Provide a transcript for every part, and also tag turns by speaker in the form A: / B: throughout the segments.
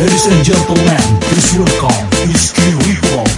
A: Ladies and gentlemen, this is your please welcome Whiskey Report.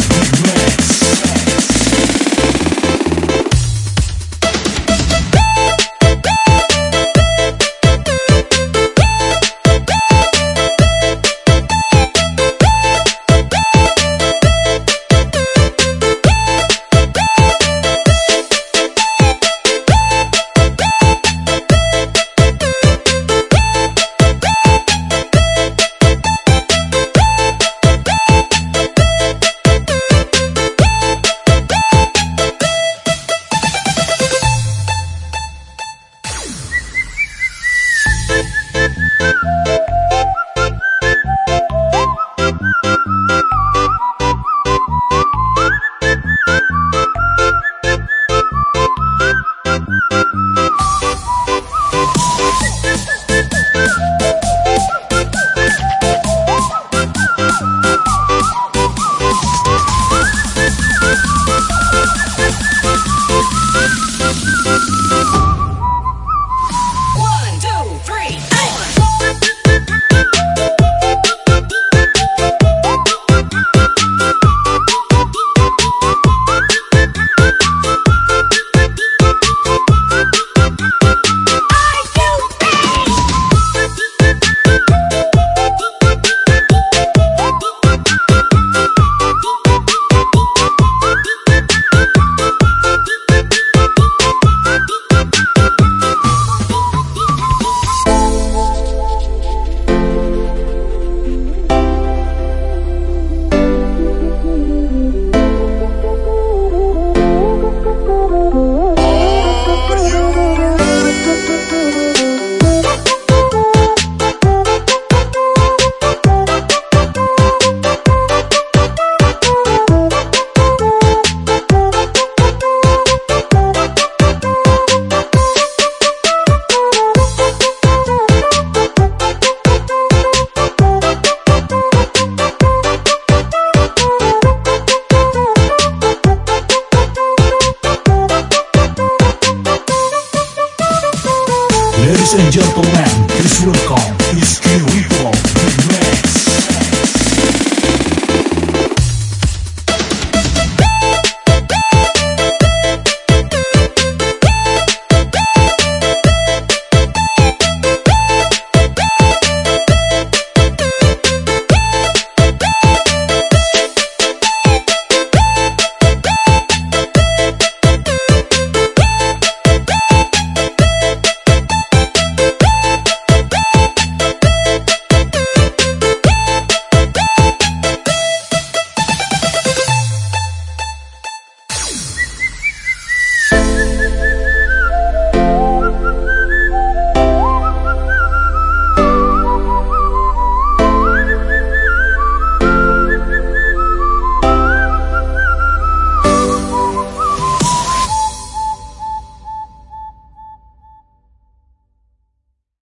A: Gentlemen, please welcome Whiskey Ritual